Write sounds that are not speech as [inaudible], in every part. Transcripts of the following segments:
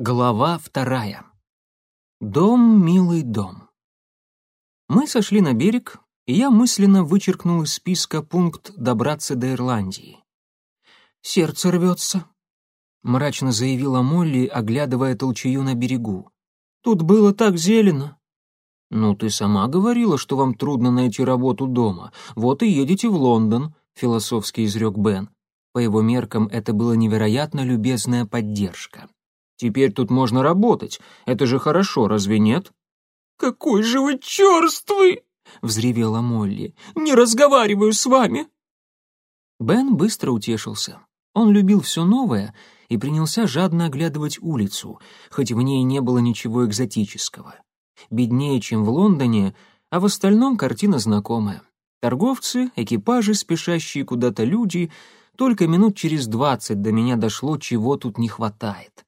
Глава вторая. Дом, милый дом. Мы сошли на берег, и я мысленно вычеркнул из списка пункт «Добраться до Ирландии». «Сердце рвется», — мрачно заявила Молли, оглядывая толчею на берегу. «Тут было так зелено». «Ну, ты сама говорила, что вам трудно найти работу дома. Вот и едете в Лондон», — философски изрек Бен. По его меркам это была невероятно любезная поддержка. Теперь тут можно работать. Это же хорошо, разве нет?» «Какой же вы черствый!» — взревела Молли. «Не разговариваю с вами!» Бен быстро утешился. Он любил все новое и принялся жадно оглядывать улицу, хоть в ней не было ничего экзотического. Беднее, чем в Лондоне, а в остальном картина знакомая. Торговцы, экипажи, спешащие куда-то люди. Только минут через двадцать до меня дошло, чего тут не хватает.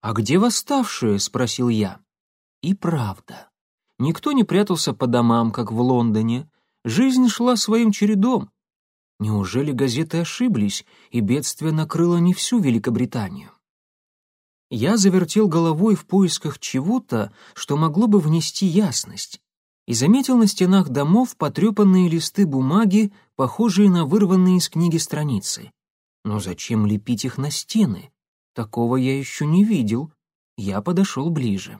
«А где восставшие?» — спросил я. И правда. Никто не прятался по домам, как в Лондоне. Жизнь шла своим чередом. Неужели газеты ошиблись, и бедствие накрыло не всю Великобританию? Я завертел головой в поисках чего-то, что могло бы внести ясность, и заметил на стенах домов потрепанные листы бумаги, похожие на вырванные из книги страницы. Но зачем лепить их на стены? Такого я еще не видел. Я подошел ближе.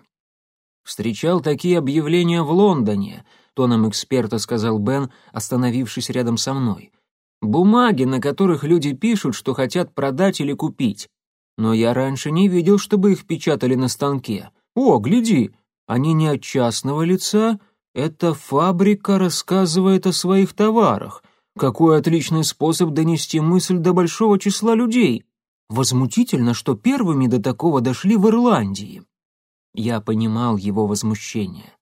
«Встречал такие объявления в Лондоне», — тоном эксперта сказал Бен, остановившись рядом со мной. «Бумаги, на которых люди пишут, что хотят продать или купить. Но я раньше не видел, чтобы их печатали на станке. О, гляди, они не от частного лица, эта фабрика рассказывает о своих товарах. Какой отличный способ донести мысль до большого числа людей. Возмутительно, что первыми до такого дошли в Ирландии. Я понимал его возмущение.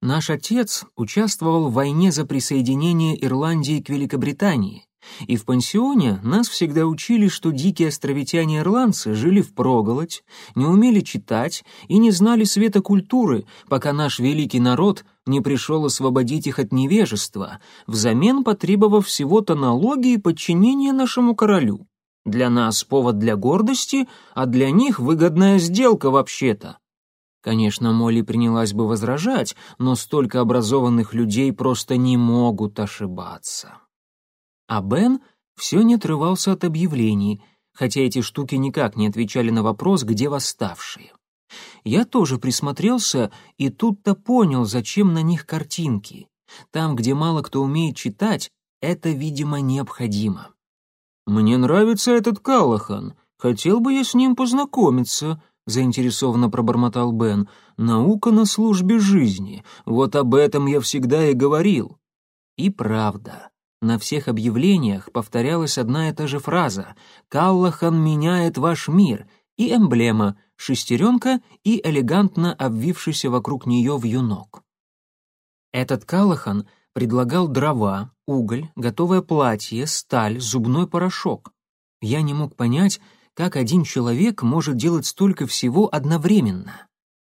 Наш отец участвовал в войне за присоединение Ирландии к Великобритании, и в пансионе нас всегда учили, что дикие островитяне-ирландцы жили впроголодь, не умели читать и не знали света культуры, пока наш великий народ не пришел освободить их от невежества, взамен потребовав всего-то налоги и подчинения нашему королю. Для нас повод для гордости, а для них выгодная сделка вообще-то. Конечно, Молли принялась бы возражать, но столько образованных людей просто не могут ошибаться. А Бен все не отрывался от объявлений, хотя эти штуки никак не отвечали на вопрос, где восставшие. Я тоже присмотрелся и тут-то понял, зачем на них картинки. Там, где мало кто умеет читать, это, видимо, необходимо. «Мне нравится этот Калахан. Хотел бы я с ним познакомиться», — заинтересованно пробормотал Бен. «Наука на службе жизни. Вот об этом я всегда и говорил». И правда. На всех объявлениях повторялась одна и та же фраза «Каллахан меняет ваш мир» и эмблема «шестеренка» и элегантно обвившийся вокруг нее вьюнок. Этот Калахан предлагал дрова, уголь, готовое платье, сталь, зубной порошок. Я не мог понять, как один человек может делать столько всего одновременно.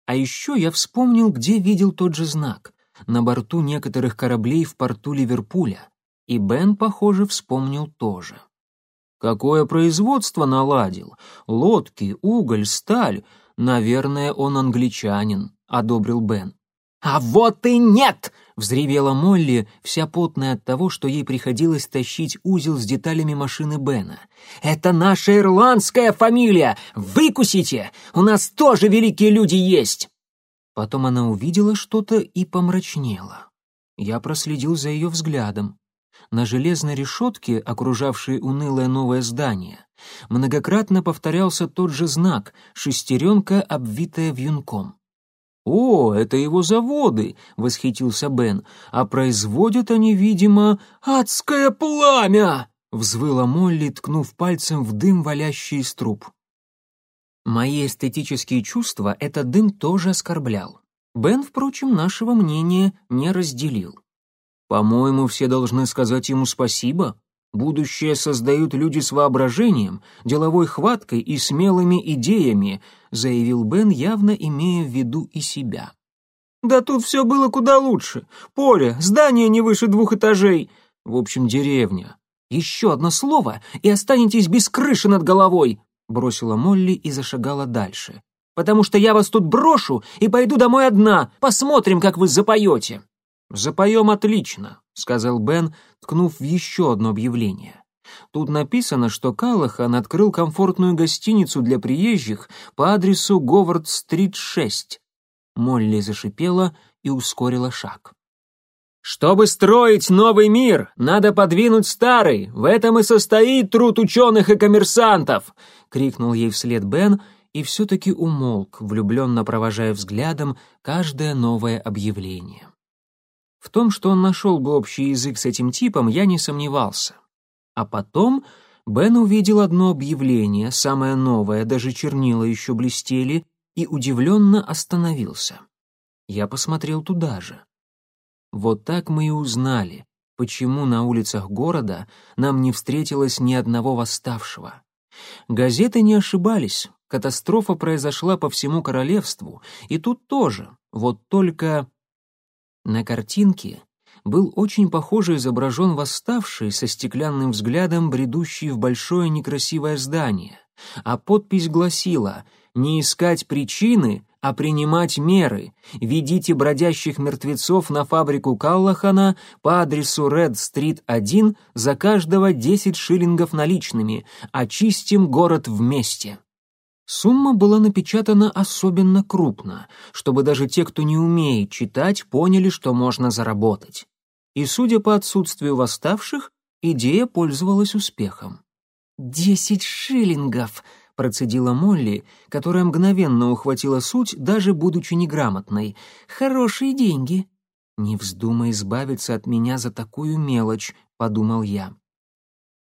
А еще я вспомнил, где видел тот же знак — на борту некоторых кораблей в порту Ливерпуля. И Бен, похоже, вспомнил тоже. Какое производство наладил? Лодки, уголь, сталь. Наверное, он англичанин, одобрил Бен. «А вот и нет!» — взревела Молли, вся потная от того, что ей приходилось тащить узел с деталями машины Бена. «Это наша ирландская фамилия! Выкусите! У нас тоже великие люди есть!» Потом она увидела что-то и помрачнела. Я проследил за ее взглядом. На железной решетке, окружавшей унылое новое здание, многократно повторялся тот же знак — шестеренка, обвитая вьюнком. «О, это его заводы!» — восхитился Бен. «А производят они, видимо, адское пламя!» — взвыла Молли, ткнув пальцем в дым, валящий из труб. Мои эстетические чувства этот дым тоже оскорблял. Бен, впрочем, нашего мнения не разделил. «По-моему, все должны сказать ему спасибо», Будущее создают люди с воображением, деловой хваткой и смелыми идеями, заявил Бен, явно имея в виду и себя. Да тут все было куда лучше. Поле, здание не выше двух этажей. В общем, деревня. Еще одно слово, и останетесь без крыши над головой, бросила Молли и зашагала дальше. потому что я вас тут брошу и пойду домой одна. Посмотрим, как вы запоете». «Запоем отлично», — сказал Бен, ткнув в еще одно объявление. Тут написано, что Калахан открыл комфортную гостиницу для приезжих по адресу Говард-стрит 6. Молли зашипела и ускорила шаг. «Чтобы строить новый мир, надо подвинуть старый. В этом и состоит труд ученых и коммерсантов!» — крикнул ей вслед Бен и все-таки умолк, влюбленно провожая взглядом каждое новое объявление. В том, что он нашел бы общий язык с этим типом, я не сомневался. А потом Бен увидел одно объявление, самое новое, даже чернила еще блестели, и удивленно остановился. Я посмотрел туда же. Вот так мы и узнали, почему на улицах города нам не встретилось ни одного восставшего. Газеты не ошибались, катастрофа произошла по всему королевству, и тут тоже, вот только... На картинке был очень похоже изображен восставший со стеклянным взглядом, бредущий в большое некрасивое здание, а подпись гласила «Не искать причины, а принимать меры. Ведите бродящих мертвецов на фабрику Каллахана по адресу Ред-стрит 1 за каждого 10 шиллингов наличными. Очистим город вместе». Сумма была напечатана особенно крупно, чтобы даже те, кто не умеет читать, поняли, что можно заработать. И, судя по отсутствию восставших, идея пользовалась успехом. «Десять шиллингов!» процедила Молли, которая мгновенно ухватила суть, даже будучи неграмотной. «Хорошие деньги». «Не вздумай избавиться от меня за такую мелочь», — подумал я.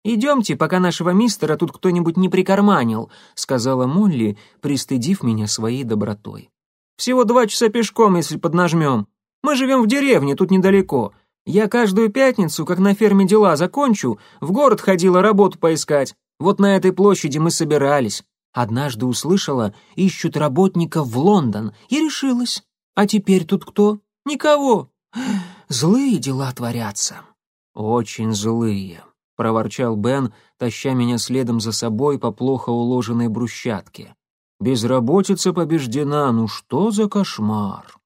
«Идемте, пока нашего мистера тут кто-нибудь не прикарманил», — сказала Молли, пристыдив меня своей добротой. «Всего два часа пешком, если поднажмем. Мы живем в деревне, тут недалеко. Я каждую пятницу, как на ферме дела закончу, в город ходила работу поискать. Вот на этой площади мы собирались. Однажды услышала, ищут работников в Лондон, и решилась. А теперь тут кто? Никого. Злые дела творятся. Очень злые, проворчал Бен, таща меня следом за собой по плохо уложенной брусчатке. Безработица побеждена, ну что за кошмар?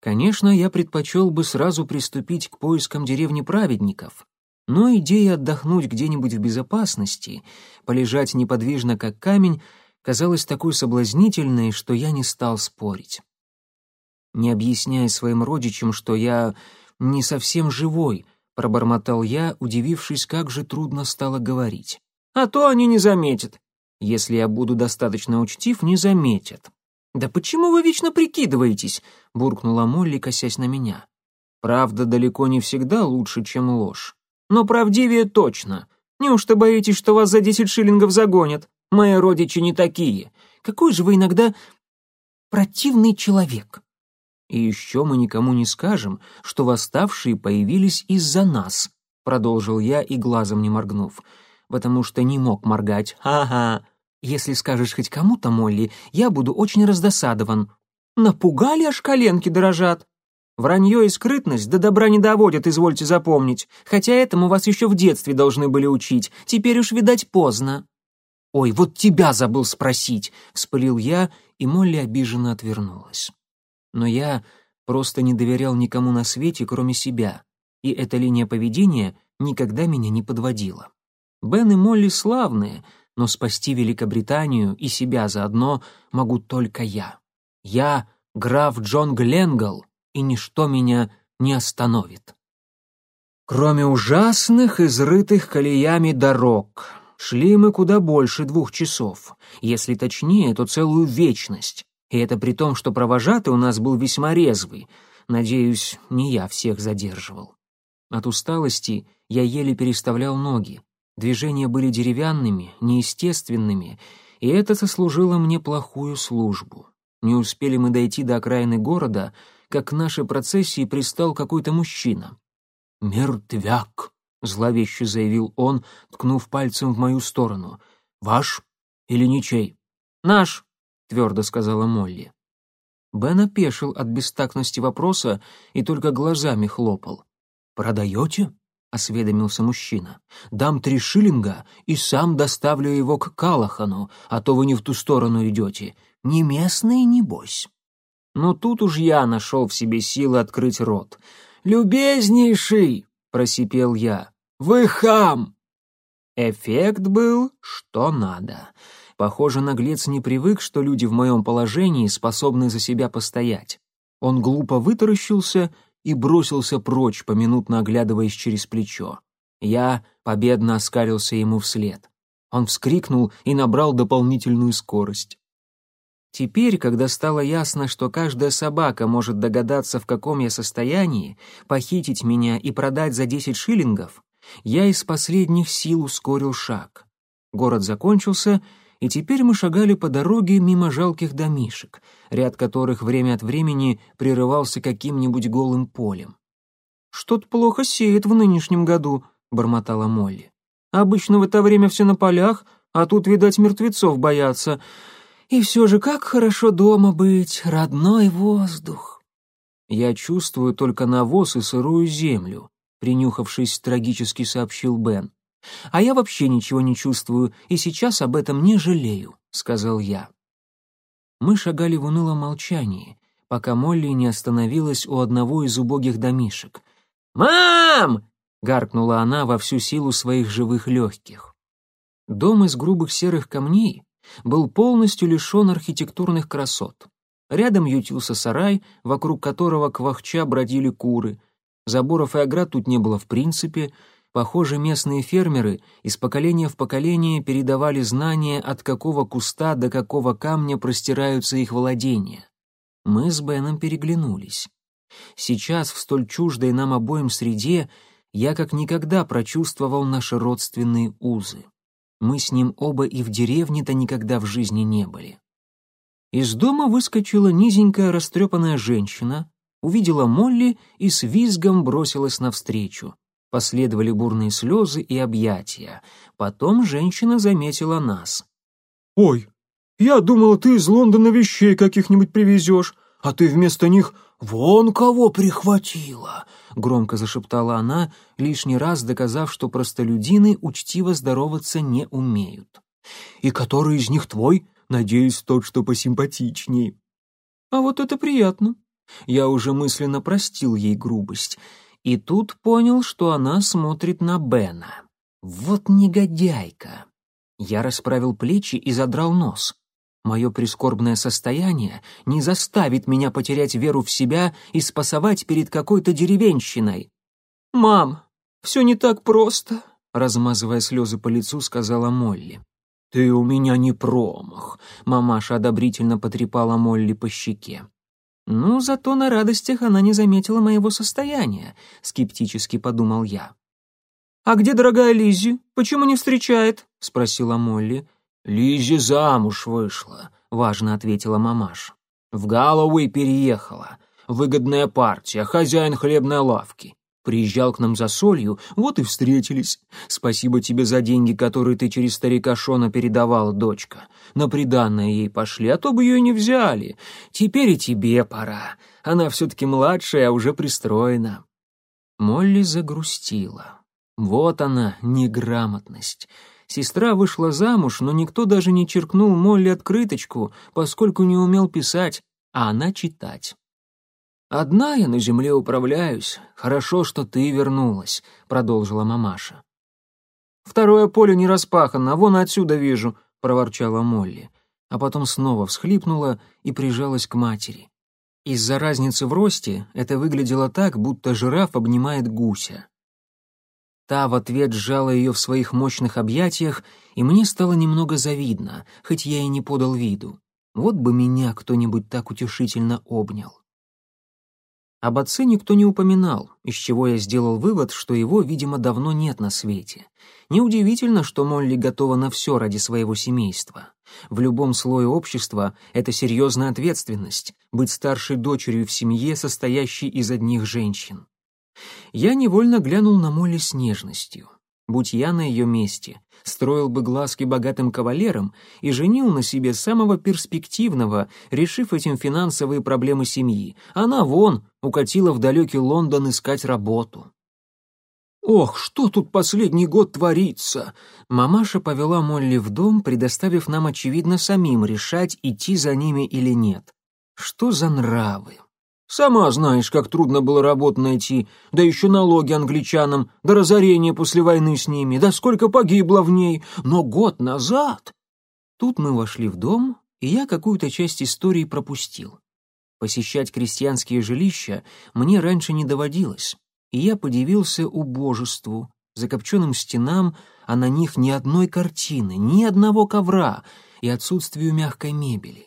Конечно, я предпочел бы сразу приступить к поискам деревни праведников, но идея отдохнуть где-нибудь в безопасности, полежать неподвижно как камень, казалась такой соблазнительной, что я не стал спорить. Не объясняя своим родичам, что я не совсем живой, пробормотал я, удивившись, как же трудно стало говорить. А то они не заметят. Если я буду достаточно учтив, не заметят. Да почему вы вечно прикидываетесь? буркнула Молли, косясь на меня. Правда далеко не всегда лучше, чем ложь но правдивее точно. Неужто боитесь, что вас за десять шиллингов загонят? Мои родичи не такие. Какой же вы иногда противный человек. И еще мы никому не скажем, что восставшие появились из-за нас, продолжил я и глазом не моргнув, потому что не мог моргать. Ага. Если скажешь хоть кому-то, Молли, я буду очень раздосадован. Напугали, аж коленки дрожат. Вранье и скрытность до добра не доводят, извольте запомнить, хотя этому вас еще в детстве должны были учить, теперь уж, видать, поздно». «Ой, вот тебя забыл спросить», — вспылил я, и Молли обиженно отвернулась. Но я просто не доверял никому на свете, кроме себя, и эта линия поведения никогда меня не подводила. Бен и Молли славные, но спасти Великобританию и себя заодно могу только я. Я — граф Джон Гленгл, и ничто меня не остановит. Кроме ужасных, изрытых колеями дорог, шли мы куда больше двух часов, если точнее, то целую вечность, и это при том, что провожатый у нас был весьма резвый, надеюсь, не я всех задерживал. От усталости я еле переставлял ноги, движения были деревянными, неестественными, и это сослужило мне плохую службу. Не успели мы дойти до окраины города, как к нашей процессии пристал какой-то мужчина. «Мертвяк», — зловеще заявил он, ткнув пальцем в мою сторону. «Ваш или ничей?» «Наш», — твердо сказала Молли. Бен опешил от бестактности вопроса и только глазами хлопал. «Продаете?» — осведомился мужчина. «Дам три шиллинга и сам доставлю его к Калахану, а то вы не в ту сторону идете. Не местные, небось. Но тут уж я нашел в себе силы открыть рот. «Любезнейший!» — просипел я. «Вы хам!» Эффект был что надо. Похоже, наглец не привык, что люди в моем положении способны за себя постоять. Он глупо вытаращился и бросился прочь, поминутно оглядываясь через плечо. Я победно оскалился ему вслед. Он вскрикнул и набрал дополнительную скорость. Теперь, когда стало ясно, что каждая собака может догадаться, в каком я состоянии, похитить меня и продать за десять шиллингов, я из последних сил ускорил шаг. Город закончился, и теперь мы шагали по дороге мимо жалких домишек, ряд которых время от времени прерывался каким-нибудь голым полем. «Что-то плохо сеет в нынешнем году», — бормотала Молли. «Обычно в это время все на полях, а тут, видать, мертвецов боятся. И все же как хорошо дома быть, родной воздух. Я чувствую только навоз и сырую землю, принюхавшись, трагически сообщил Бен. А я вообще ничего не чувствую и сейчас об этом не жалею, сказал я. Мы шагали в унылом молчании, пока Молли не остановилась у одного из убогих домишек. «Мам!» — гаркнула она во всю силу своих живых легких. Дом из грубых серых камней был полностью лишен архитектурных красот. Рядом ютился сарай, вокруг которого квахча бродили куры. Заборов и оград тут не было в принципе. Похоже, местные фермеры из поколения в поколение передавали знания, от какого куста до какого камня простираются их владения. Мы с Беном переглянулись. Сейчас, в столь чуждой нам обоим среде, я как никогда прочувствовал наши родственные узы. Мы с ним оба и в деревне-то никогда в жизни не были. Из дома выскочила низенькая растрепанная женщина, увидела Молли и с визгом бросилась навстречу. Последовали бурные слезы и объятия. Потом женщина заметила нас. «Ой, я думала, ты из Лондона вещей каких-нибудь привезешь, а ты вместо них «Вон кого прихватила!» — громко зашептала она, лишний раз доказав, что простолюдины учтиво здороваться не умеют. «И который из них твой? Надеюсь, тот, что посимпатичней». «А вот это приятно!» Я уже мысленно простил ей грубость. И тут понял, что она смотрит на Бена. «Вот негодяйка!» Я расправил плечи и задрал нос. Мое прискорбное состояние не заставит меня потерять веру в себя и спасовать перед какой-то деревенщиной. «Мам, все не так просто», — размазывая слезы по лицу, сказала Молли. «Ты у меня не промах», — мамаша одобрительно потрепала Молли по щеке. «Ну, зато на радостях она не заметила моего состояния», — скептически подумал я. «А где дорогая Лиззи? Почему не встречает?» — спросила Молли. «Лизи замуж вышла», — важно ответила мамаш. «В Галлоуэй переехала. Выгодная партия, хозяин хлебной лавки. Приезжал к нам за солью, вот и встретились. Спасибо тебе за деньги, которые ты через старика Шона передавала, дочка. На приданное ей пошли, а то бы ее не взяли. Теперь и тебе пора. Она все-таки младшая, а уже пристроена». Молли загрустила. Вот она, неграмотность. Сестра вышла замуж, но никто даже не черкнул Молли открыточку, поскольку не умел писать, а она читать. «Одна я на земле управляюсь. Хорошо, что ты вернулась», — продолжила мамаша. «Второе поле не распахано, вон отсюда вижу», — проворчала Молли, а потом снова всхлипнула и прижалась к матери. Из-за разницы в росте это выглядело так, будто жираф обнимает гуся. Та в ответ сжала ее в своих мощных объятиях, и мне стало немного завидно, хоть я и не подал виду. Вот бы меня кто-нибудь так утешительно обнял. Об отце никто не упоминал, из чего я сделал вывод, что его, видимо, давно нет на свете. Неудивительно, что Молли готова на все ради своего семейства. В любом слое общества это серьезная ответственность — быть старшей дочерью в семье, состоящей из одних женщин. Я невольно глянул на Молли с нежностью. Будь я на ее месте, строил бы глазки богатым кавалерам и женил на себе самого перспективного, решив этим финансовые проблемы семьи. Она вон укатила в далекий Лондон искать работу. «Ох, что тут последний год творится!» Мамаша повела Молли в дом, предоставив нам, очевидно, самим решать, идти за ними или нет. Что за нравы? Сама знаешь, как трудно было работу найти, да еще налоги англичанам, да разорение после войны с ними, да сколько погибло в ней. Но год назад... Тут мы вошли в дом, и я какую-то часть истории пропустил. Посещать крестьянские жилища мне раньше не доводилось и я подивился убожеству, закопченным стенам, а на них ни одной картины, ни одного ковра и отсутствию мягкой мебели.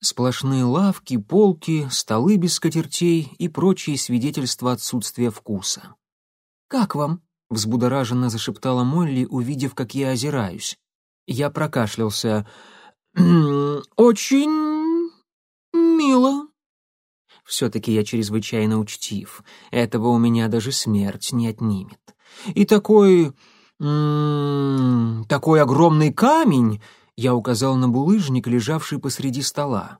Сплошные лавки, полки, столы без скатертей и прочие свидетельства отсутствия вкуса. «Как вам?» — взбудораженно зашептала Молли, увидев, как я озираюсь. Я прокашлялся. «Очень мило», все-таки я чрезвычайно учтив. Этого у меня даже смерть не отнимет. И такой... Такой огромный камень, я указал на булыжник, лежавший посреди стола.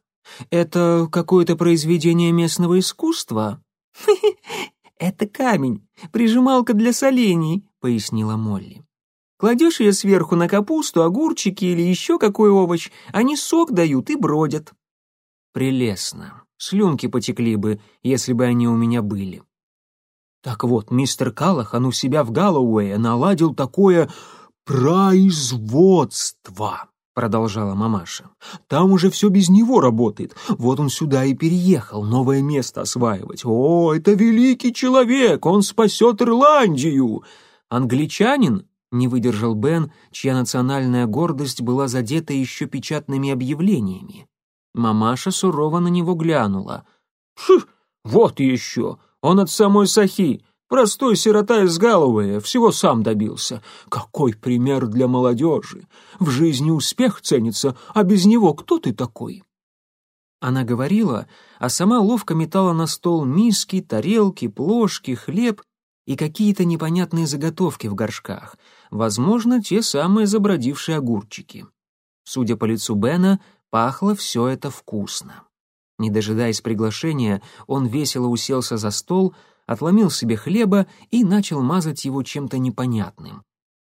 Это какое-то произведение местного искусства? [laughs] Это камень, прижималка для солений, пояснила Молли. Кладешь ее сверху на капусту, огурчики или еще какой овощ, они сок дают и бродят. Прелестно. Слюнки потекли бы, если бы они у меня были. Так вот, мистер Калахан у себя в Галлоуэе наладил такое производство, продолжала мамаша. Там уже все без него работает. Вот он сюда и переехал, новое место осваивать. О, это великий человек, он спасет Ирландию. Англичанин? Не выдержал Бен, чья национальная гордость была задета еще печатными объявлениями. Мамаша сурово на него глянула. «Фу, вот еще! Он от самой Сахи! Простой сирота из Галлоуэя, всего сам добился. Какой пример для молодежи! В жизни успех ценится, а без него кто ты такой?» Она говорила, а сама ловко метала на стол миски, тарелки, плошки, хлеб и какие-то непонятные заготовки в горшках, возможно, те самые забродившие огурчики. Судя по лицу Бена, Пахло все это вкусно. Не дожидаясь приглашения, он весело уселся за стол, отломил себе хлеба и начал мазать его чем-то непонятным.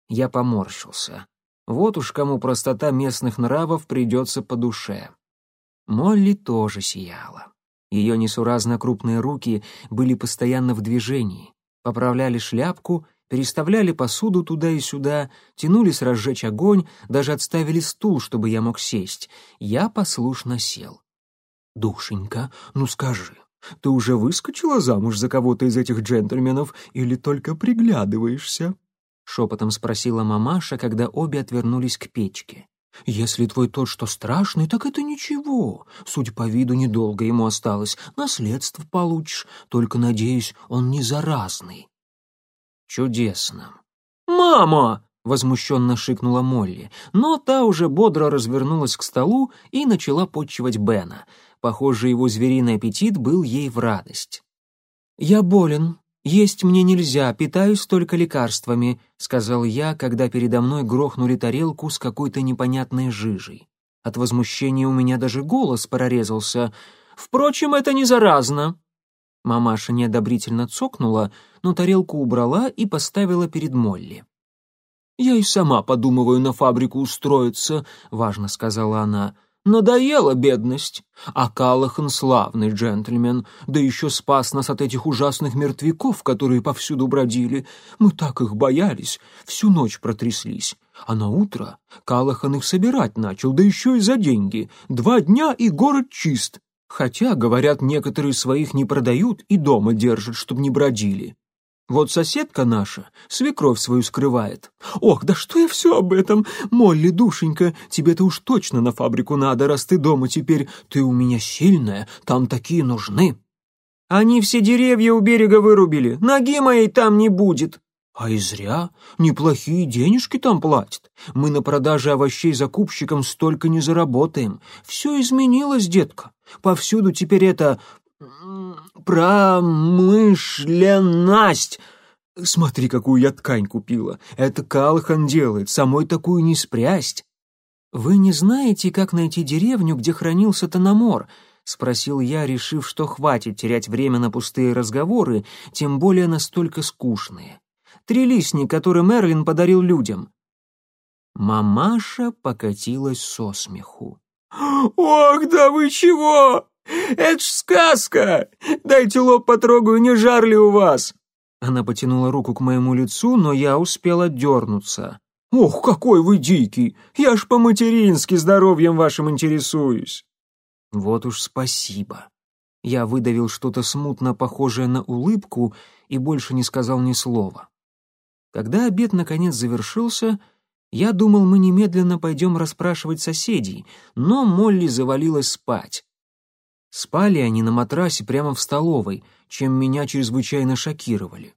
Я поморщился. Вот уж кому простота местных нравов придется по душе. Молли тоже сияла. Ее несуразно крупные руки были постоянно в движении, поправляли шляпку переставляли посуду туда и сюда, тянулись разжечь огонь, даже отставили стул, чтобы я мог сесть. Я послушно сел. «Душенька, ну скажи, ты уже выскочила замуж за кого-то из этих джентльменов или только приглядываешься?» — шепотом спросила мамаша, когда обе отвернулись к печке. «Если твой тот, что страшный, так это ничего. Судя по виду, недолго ему осталось. Наследство получишь. Только, надеюсь, он не заразный». Чудесно. «Мама!» — возмущенно шикнула Молли, но та уже бодро развернулась к столу и начала подчивать Бена. Похоже, его звериный аппетит был ей в радость. «Я болен. Есть мне нельзя, питаюсь только лекарствами», — сказал я, когда передо мной грохнули тарелку с какой-то непонятной жижей. От возмущения у меня даже голос прорезался. «Впрочем, это не заразно». Мамаша неодобрительно цокнула, но тарелку убрала и поставила перед Молли. «Я и сама подумываю на фабрику устроиться», — важно сказала она. «Надоела бедность. А Калахан славный джентльмен, да еще спас нас от этих ужасных мертвяков, которые повсюду бродили. Мы так их боялись, всю ночь протряслись. А на утро Калахан их собирать начал, да еще и за деньги. Два дня и город чист. Хотя, говорят, некоторые своих не продают и дома держат, чтобы не бродили. Вот соседка наша свекровь свою скрывает. Ох, да что я все об этом? Молли, душенька, тебе-то уж точно на фабрику надо, раз ты дома теперь. Ты у меня сильная, там такие нужны. Они все деревья у берега вырубили, ноги моей там не будет. А и зря. Неплохие денежки там платят. Мы на продаже овощей закупщикам столько не заработаем. Все изменилось, детка. Повсюду теперь это... промышленность. Смотри, какую я ткань купила. Это Калхан делает, самой такую не спрясть. «Вы не знаете, как найти деревню, где хранился Тономор?» — спросил я, решив, что хватит терять время на пустые разговоры, тем более настолько скучные. Трилистник, который Мерлин подарил людям». Мамаша покатилась со смеху. «Ох, да вы чего? Это ж сказка! Дайте лоб потрогаю, не жар ли у вас?» Она потянула руку к моему лицу, но я успел отдернуться. «Ох, какой вы дикий! Я ж по-матерински здоровьем вашим интересуюсь!» «Вот уж спасибо!» Я выдавил что-то смутно похожее на улыбку и больше не сказал ни слова. Когда обед наконец завершился, я думал, мы немедленно пойдем расспрашивать соседей, но Молли завалилась спать. Спали они на матрасе прямо в столовой, чем меня чрезвычайно шокировали.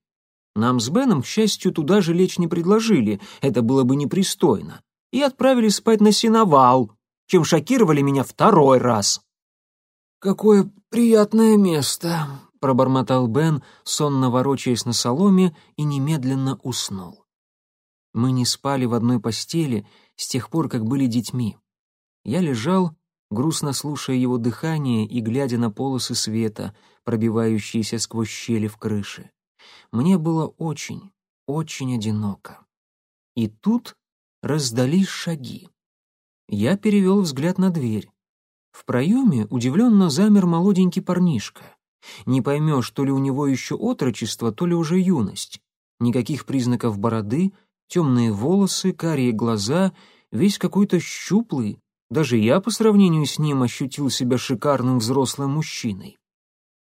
Нам с Беном, к счастью, туда же лечь не предложили, это было бы непристойно, и отправили спать на сеновал, чем шокировали меня второй раз. «Какое приятное место», — пробормотал Бен, сонно ворочаясь на соломе, и немедленно уснул. Мы не спали в одной постели с тех пор, как были детьми. Я лежал, грустно слушая его дыхание и глядя на полосы света, пробивающиеся сквозь щели в крыше. Мне было очень, очень одиноко. И тут раздались шаги. Я перевел взгляд на дверь. В проеме удивленно замер молоденький парнишка. Не поймешь, то ли у него еще отрочество, то ли уже юность. Никаких признаков бороды — темные волосы, карие глаза, весь какой-то щуплый. Даже я по сравнению с ним ощутил себя шикарным взрослым мужчиной.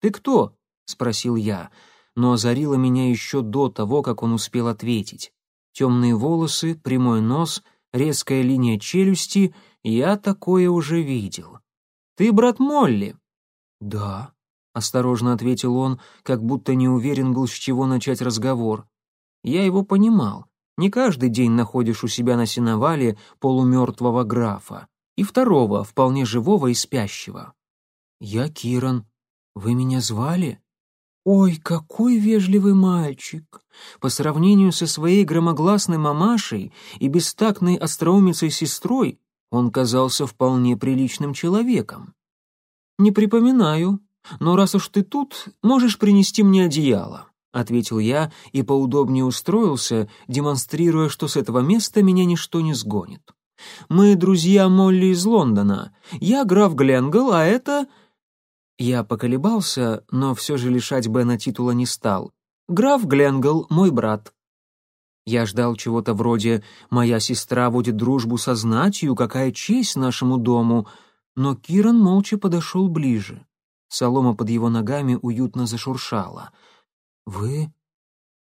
«Ты кто?» — спросил я, но озарило меня еще до того, как он успел ответить. Темные волосы, прямой нос, резкая линия челюсти — я такое уже видел. «Ты брат Молли?» «Да», — осторожно ответил он, как будто не уверен был, с чего начать разговор. Я его понимал. Не каждый день находишь у себя на сеновале полумертвого графа и второго, вполне живого и спящего. «Я Киран. Вы меня звали?» «Ой, какой вежливый мальчик!» По сравнению со своей громогласной мамашей и бестактной остроумицей сестрой он казался вполне приличным человеком. «Не припоминаю, но раз уж ты тут, можешь принести мне одеяло ответил я и поудобнее устроился, демонстрируя, что с этого места меня ничто не сгонит. Мы друзья Молли из Лондона. Я граф Гленгл, а это Я поколебался, но все же лишать Бена титула не стал. Граф Гленгл мой брат. Я ждал чего-то вроде «Моя сестра водит дружбу со знатью, какая честь нашему дому», но Киран молча подошел ближе. Солома под его ногами уютно зашуршала — «Вы...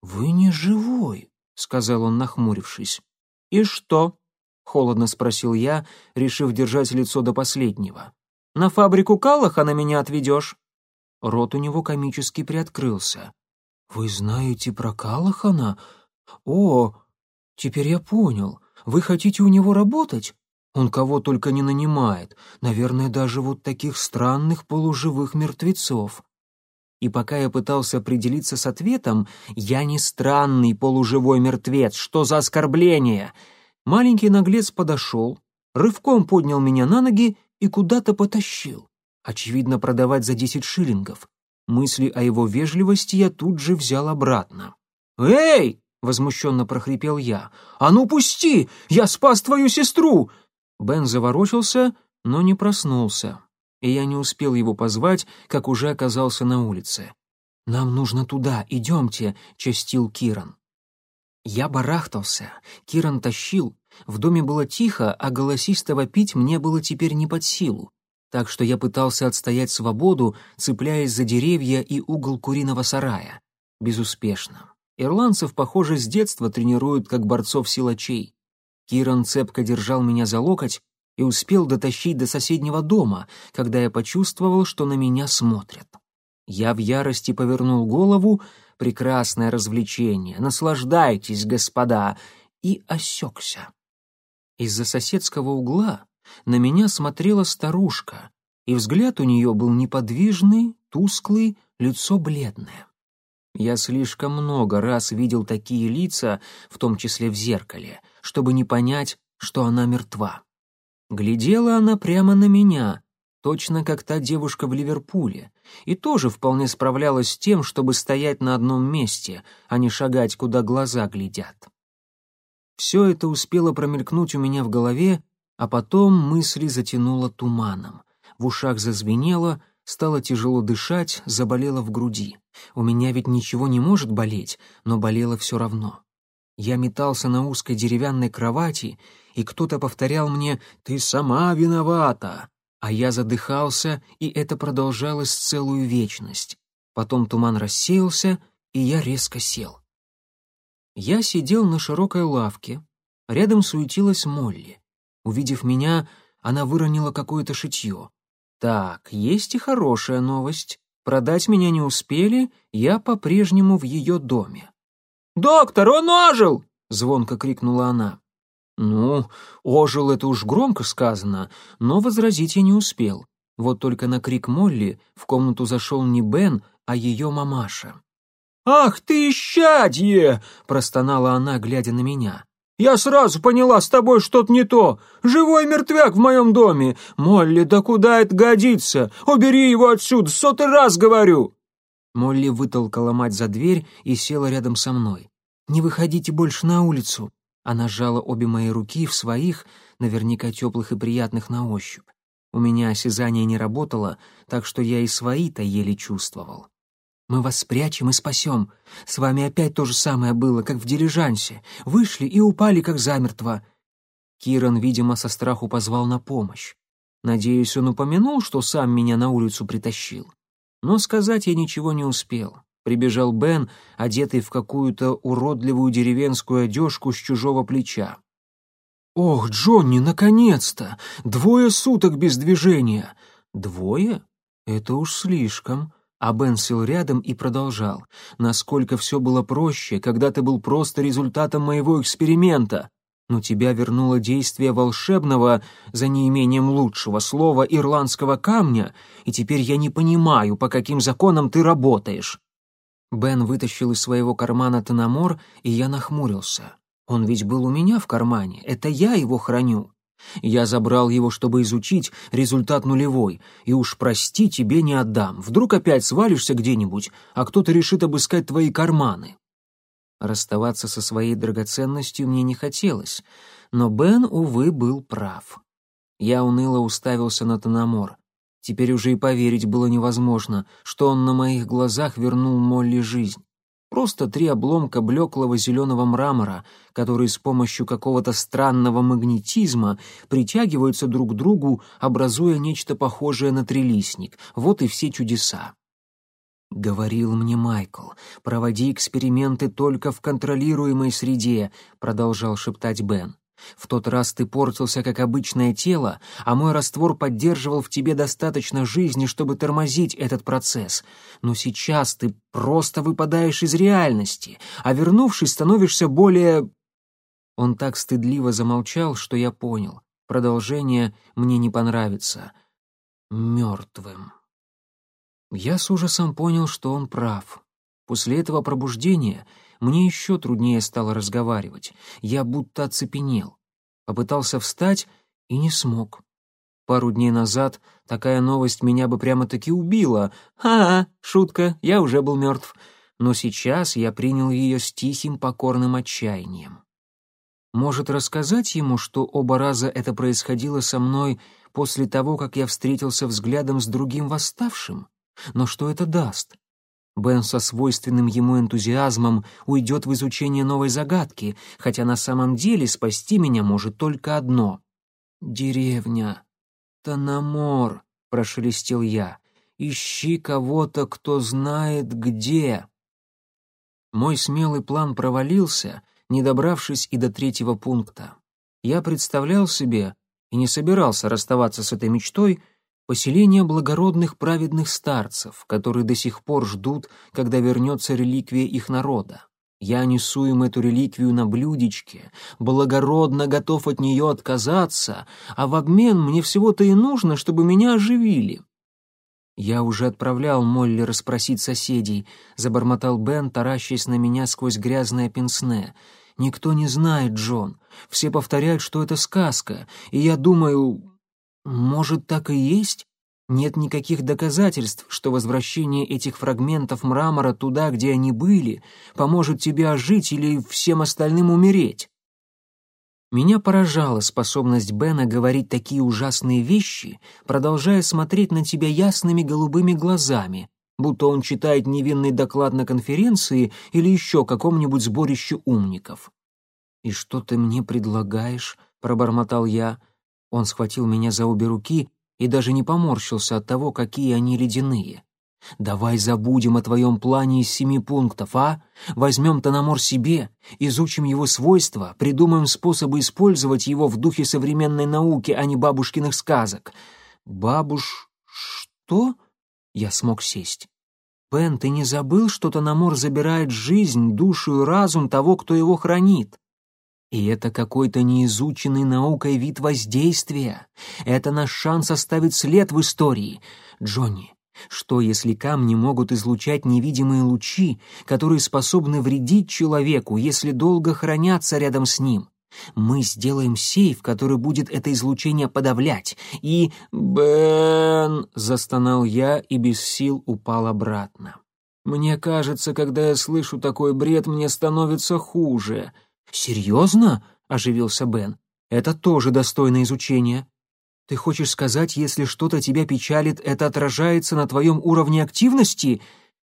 вы не живой», — сказал он, нахмурившись. «И что?» — холодно спросил я, решив держать лицо до последнего. «На фабрику Каллаха на меня отведешь?» Рот у него комически приоткрылся. «Вы знаете про Калахана? О, теперь я понял. Вы хотите у него работать? Он кого только не нанимает. Наверное, даже вот таких странных полуживых мертвецов и пока я пытался определиться с ответом, я не странный полуживой мертвец, что за оскорбление? Маленький наглец подошел, рывком поднял меня на ноги и куда-то потащил. Очевидно, продавать за десять шиллингов. Мысли о его вежливости я тут же взял обратно. «Эй!» — возмущенно прохрипел я. «А ну пусти! Я спас твою сестру!» Бен заворочился, но не проснулся и я не успел его позвать, как уже оказался на улице. «Нам нужно туда, идемте», — частил Киран. Я барахтался, Киран тащил, в доме было тихо, а голосистого пить мне было теперь не под силу, так что я пытался отстоять свободу, цепляясь за деревья и угол куриного сарая. Безуспешно. Ирландцев, похоже, с детства тренируют как борцов-силачей. Киран цепко держал меня за локоть, и успел дотащить до соседнего дома, когда я почувствовал, что на меня смотрят. Я в ярости повернул голову, прекрасное развлечение, наслаждайтесь, господа, и осекся. Из-за соседского угла на меня смотрела старушка, и взгляд у нее был неподвижный, тусклый, лицо бледное. Я слишком много раз видел такие лица, в том числе в зеркале, чтобы не понять, что она мертва. Глядела она прямо на меня, точно как та девушка в Ливерпуле, и тоже вполне справлялась с тем, чтобы стоять на одном месте, а не шагать, куда глаза глядят. Все это успело промелькнуть у меня в голове, а потом мысли затянуло туманом. В ушах зазвенело, стало тяжело дышать, заболело в груди. У меня ведь ничего не может болеть, но болело все равно. Я метался на узкой деревянной кровати, и кто-то повторял мне «Ты сама виновата!» А я задыхался, и это продолжалось целую вечность. Потом туман рассеялся, и я резко сел. Я сидел на широкой лавке. Рядом суетилась Молли. Увидев меня, она выронила какое-то шитье. Так, есть и хорошая новость. Продать меня не успели, я по-прежнему в ее доме. «Доктор, он ожил!» — звонко крикнула она. Ну, ожил это уж громко сказано, но возразить я не успел. Вот только на крик Молли в комнату зашел не Бен, а ее мамаша. «Ах ты, исчадье!» — простонала она, глядя на меня. «Я сразу поняла, с тобой что-то не то. Живой мертвяк в моем доме. Молли, да куда это годится? Убери его отсюда, сотый раз говорю!» Молли вытолкала мать за дверь и села рядом со мной. «Не выходите больше на улицу». Она сжала обе мои руки в своих, наверняка теплых и приятных на ощупь. У меня осязание не работало, так что я и свои-то еле чувствовал. Мы вас спрячем и спасем. С вами опять то же самое было, как в дилижансе. Вышли и упали, как замертво». Киран, видимо, со страху позвал на помощь. Надеюсь, он упомянул, что сам меня на улицу притащил. Но сказать я ничего не успел. Прибежал Бен, одетый в какую-то уродливую деревенскую одежку с чужого плеча. «Ох, Джонни, наконец-то! Двое суток без движения!» «Двое? Это уж слишком. А Бен сел рядом и продолжал. «Насколько все было проще, когда ты был просто результатом моего эксперимента. Но тебя вернуло действие волшебного, за неимением лучшего слова, ирландского камня, и теперь я не понимаю, по каким законам ты работаешь». Бен вытащил из своего кармана тономор, и я нахмурился. Он ведь был у меня в кармане, это я его храню. Я забрал его, чтобы изучить, результат нулевой, и уж прости, тебе не отдам. Вдруг опять свалишься где-нибудь, а кто-то решит обыскать твои карманы. Расставаться со своей драгоценностью мне не хотелось, но Бен, увы, был прав. Я уныло уставился на Тономор. Теперь уже и поверить было невозможно, что он на моих глазах вернул Молли жизнь. Просто три обломка блеклого зеленого мрамора, которые с помощью какого-то странного магнетизма притягиваются друг к другу, образуя нечто похожее на трилистник. Вот и все чудеса. «Говорил мне Майкл, проводи эксперименты только в контролируемой среде», — продолжал шептать Бен. В тот раз ты портился как обычное тело, а мой раствор поддерживал в тебе достаточно жизни, чтобы тормозить этот процесс. Но сейчас ты просто выпадаешь из реальности, а вернувшись, становишься более...» Он так стыдливо замолчал, что я понял. Продолжение мне не понравится. Мертвым. Я с ужасом понял, что он прав. После этого пробуждения мне еще труднее стало разговаривать. Я будто оцепенел. Попытался встать и не смог. Пару дней назад такая новость меня бы прямо-таки убила. «Ха-ха, шутка, я уже был мертв». Но сейчас я принял ее с тихим покорным отчаянием. Может, рассказать ему, что оба раза это происходило со мной после того, как я встретился взглядом с другим восставшим? Но что это даст? Бен со свойственным ему энтузиазмом уйдет в изучение новой загадки, хотя на самом деле спасти меня может только одно. «Деревня. Танамор», — прошелестел я. «Ищи кого-то, кто знает где». Мой смелый план провалился, не добравшись и до третьего пункта. Я представлял себе, и не собирался расставаться с этой мечтой, — Поселение благородных праведных старцев, которые до сих пор ждут, когда вернется реликвия их народа. Я несу им эту реликвию на блюдечке, благородно готов от нее отказаться, а в обмен мне всего-то и нужно, чтобы меня оживили. Я уже отправлял Молли расспросить соседей, забормотал Бен, таращаясь на меня сквозь грязное пенсне. Никто не знает, Джон. Все повторяют, что это сказка, и я думаю, может, так и есть? Нет никаких доказательств, что возвращение этих фрагментов мрамора туда, где они были, поможет тебе ожить или всем остальным умереть. Меня поражала способность Бена говорить такие ужасные вещи, продолжая смотреть на тебя ясными голубыми глазами, будто он читает невинный доклад на конференции или еще каком-нибудь сборище умников. «И что ты мне предлагаешь?» — пробормотал я. Он схватил меня за обе руки и даже не поморщился от того, какие они ледяные. Давай забудем о твоем плане из семи пунктов, а? Возьмем Тономор себе, изучим его свойства, придумаем способы использовать его в духе современной науки, а не бабушкиных сказок. Бабуш... что? Я смог сесть. Бен, ты не забыл, что Тономор забирает жизнь, душу и разум того, кто его хранит? И это какой-то неизученный наукой вид воздействия. Это наш шанс оставить след в истории. Джонни, что, если камни могут излучать невидимые лучи, которые способны вредить человеку, если долго хранятся рядом с ним? Мы сделаем сейф, который будет это излучение подавлять, и... «Бен!» — застонал я и без сил упал обратно. «Мне кажется, когда я слышу такой бред, мне становится хуже». «Серьезно?» — оживился Бен. «Это тоже достойно изучения. Ты хочешь сказать, если что-то тебя печалит, это отражается на твоем уровне активности?»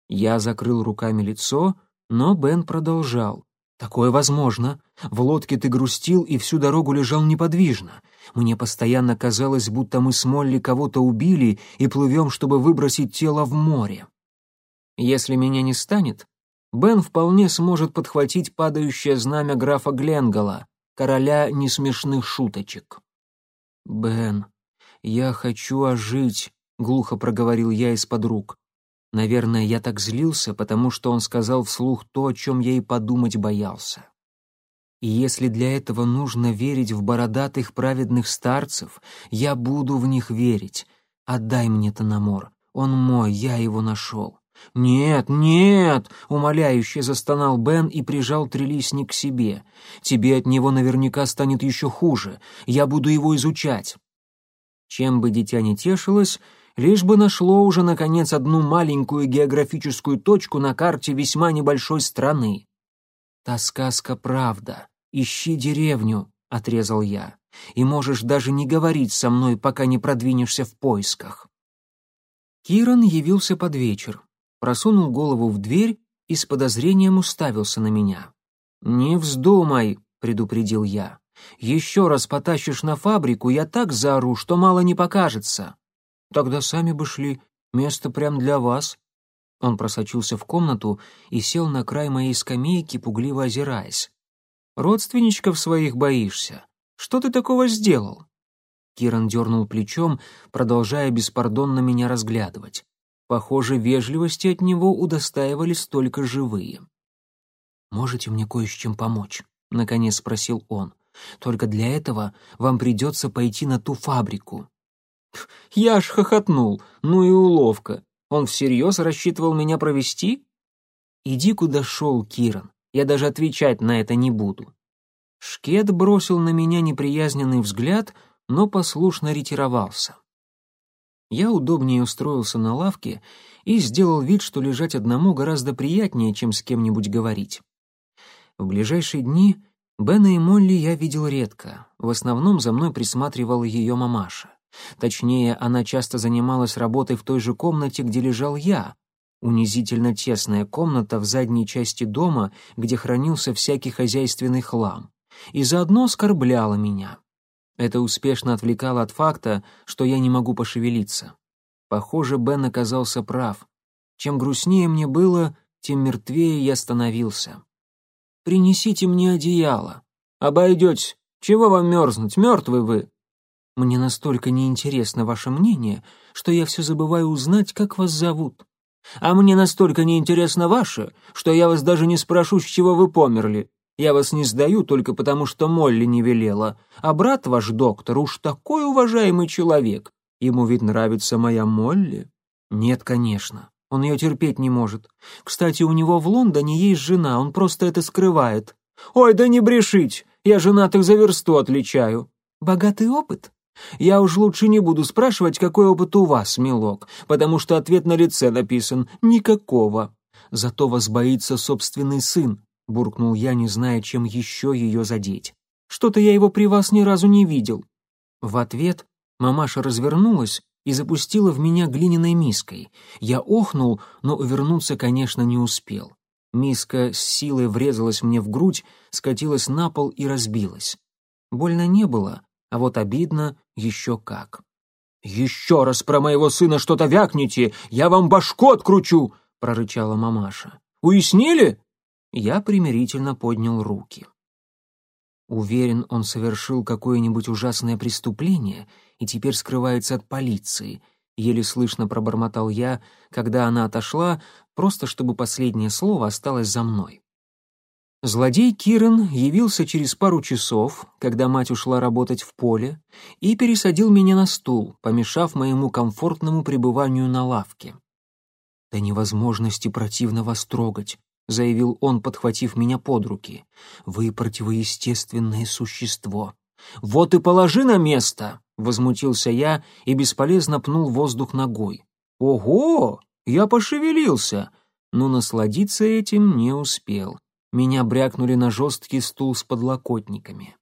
Я закрыл руками лицо, но Бен продолжал. «Такое возможно. В лодке ты грустил и всю дорогу лежал неподвижно. Мне постоянно казалось, будто мы с Молли кого-то убили и плывем, чтобы выбросить тело в море. Если меня не станет, Бен вполне сможет подхватить падающее знамя графа Гленгала, короля несмешных шуточек. «Бен, я хочу ожить», — глухо проговорил я из-под рук. Наверное, я так злился, потому что он сказал вслух то, о чем я и подумать боялся. И если для этого нужно верить в бородатых праведных старцев, я буду в них верить. Отдай мне Тономор. Он мой, я его нашел. «Нет, нет!» — умоляюще застонал Бен и прижал трелисник к себе. «Тебе от него наверняка станет еще хуже. Я буду его изучать». Чем бы дитя не тешилось, лишь бы нашло уже, наконец, одну маленькую географическую точку на карте весьма небольшой страны. «Та сказка правда. Ищи деревню», — отрезал я, «и можешь даже не говорить со мной, пока не продвинешься в поисках». Киран явился под вечер, просунул голову в дверь и с подозрением уставился на меня. «Не вздумай», — предупредил я. Еще раз потащишь на фабрику, я так заору, что мало не покажется. Тогда сами бы шли, место прям для вас. Он просочился в комнату и сел на край моей скамейки, пугливо озираясь. Родственничков своих боишься. Что ты такого сделал? Киран дернул плечом, продолжая беспардонно меня разглядывать. Похоже, вежливости от него удостаивались только живые. «Можете мне кое с чем помочь?» — наконец спросил он. Только для этого вам придется пойти на ту фабрику». Я аж хохотнул. Ну и уловка. Он всерьез рассчитывал меня провести? «Иди, куда шел, Киран. Я даже отвечать на это не буду». Шкет бросил на меня неприязненный взгляд, но послушно ретировался. Я удобнее устроился на лавке и сделал вид, что лежать одному гораздо приятнее, чем с кем-нибудь говорить. В ближайшие дни Бена и Молли я видел редко, в основном за мной присматривала ее мамаша. Точнее, она часто занималась работой в той же комнате, где лежал я. Унизительно тесная комната в задней части дома, где хранился всякий хозяйственный хлам. И заодно оскорбляла меня. Это успешно отвлекало от факта, что я не могу пошевелиться. Похоже, Бен оказался прав. Чем грустнее мне было, тем мертвее я становился. Принесите мне одеяло. Обойдетесь. Чего вам мерзнуть? Мертвы вы. Мне настолько неинтересно ваше мнение, что я все забываю узнать, как вас зовут. А мне настолько неинтересно ваше, что я вас даже не спрошу, с чего вы померли. Я вас не сдаю только потому, что Молли не велела. А брат ваш доктор уж такой уважаемый человек. Ему ведь нравится моя Молли? Нет, конечно. Он ее терпеть не может. Кстати, у него в Лондоне есть жена, он просто это скрывает. Ой, да не брешить, я женатых за версту отличаю. Богатый опыт? Я уж лучше не буду спрашивать, какой опыт у вас, милок, потому что ответ на лице написан «никакого». Зато вас боится собственный сын, буркнул я, не зная, чем еще ее задеть. Что-то я его при вас ни разу не видел. В ответ мамаша развернулась и запустила в меня глиняной миской. Я охнул, но увернуться, конечно, не успел. Миска с силой врезалась мне в грудь, скатилась на пол и разбилась. Больно не было, а вот обидно еще как. «Еще раз про моего сына что-то вякнете, я вам башку откручу!» — прорычала мамаша. «Уяснили?» Я примирительно поднял руки. Уверен, он совершил какое-нибудь ужасное преступление и теперь скрывается от полиции. Еле слышно пробормотал я, когда она отошла, просто чтобы последнее слово осталось за мной. Злодей Киран явился через пару часов, когда мать ушла работать в поле, и пересадил меня на стул, помешав моему комфортному пребыванию на лавке. «До невозможности противно вас трогать», — заявил он, подхватив меня под руки. «Вы противоестественное существо». «Вот и положи на место!» — возмутился я и бесполезно пнул воздух ногой. «Ого! Я пошевелился!» Но насладиться этим не успел меня брякнули на жесткий стул с подлокотниками.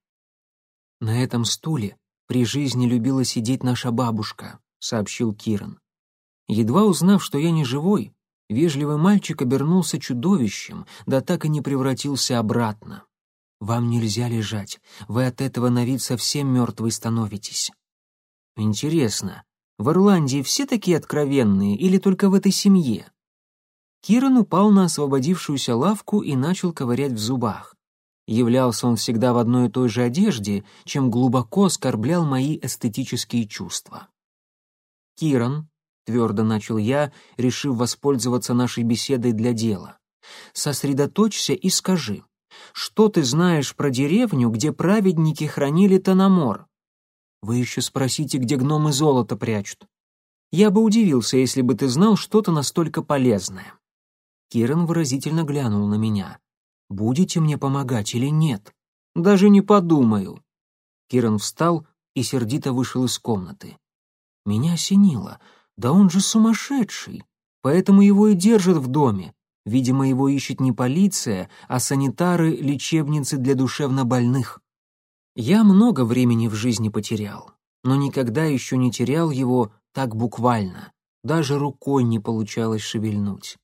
«На этом стуле при жизни любила сидеть наша бабушка», — сообщил Киран. Едва узнав, что я не живой, вежливый мальчик обернулся чудовищем, да так и не превратился обратно. «Вам нельзя лежать, вы от этого на вид совсем мертвый становитесь». «Интересно, в Ирландии все такие откровенные или только в этой семье?» Киран упал на освободившуюся лавку и начал ковырять в зубах. Являлся он всегда в одной и той же одежде, чем глубоко оскорблял мои эстетические чувства. «Киран», — твердо начал я, решив воспользоваться нашей беседой для дела, — «сосредоточься и скажи, что ты знаешь про деревню, где праведники хранили Тономор?» «Вы еще спросите, где гномы золото прячут. Я бы удивился, если бы ты знал что-то настолько полезное». Киран выразительно глянул на меня. «Будете мне помогать или нет?» «Даже не подумаю». Киран встал и сердито вышел из комнаты. Меня осенило. Да он же сумасшедший. Поэтому его и держат в доме. Видимо, его ищет не полиция, а санитары лечебницы для душевнобольных. Я много времени в жизни потерял, но никогда еще не терял его так буквально. Даже рукой не получалось шевельнуть.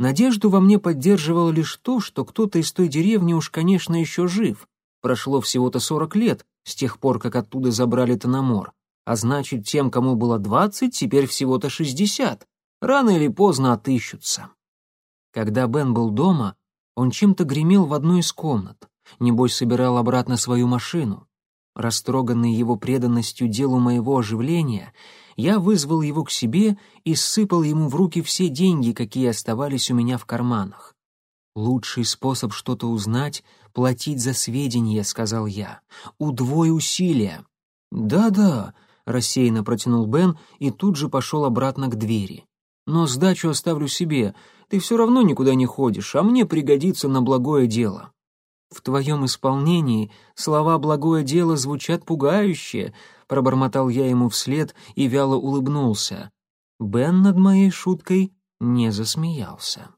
Надежду во мне поддерживало лишь то, что кто-то из той деревни уж, конечно, еще жив. Прошло всего-то сорок лет с тех пор, как оттуда забрали Тономор. А значит, тем, кому было двадцать, теперь всего-то шестьдесят. Рано или поздно отыщутся. Когда Бен был дома, он чем-то гремел в одной из комнат. Небось, собирал обратно свою машину. Растроганный его преданностью делу моего оживления, я вызвал его к себе и сыпал ему в руки все деньги, какие оставались у меня в карманах. «Лучший способ что-то узнать — платить за сведения», — сказал я. «Удвой усилия». «Да-да», — рассеянно протянул Бен и тут же пошел обратно к двери. «Но сдачу оставлю себе. Ты все равно никуда не ходишь, а мне пригодится на благое дело». «В твоем исполнении слова «благое дело» звучат пугающе», — пробормотал я ему вслед и вяло улыбнулся. Бен над моей шуткой не засмеялся.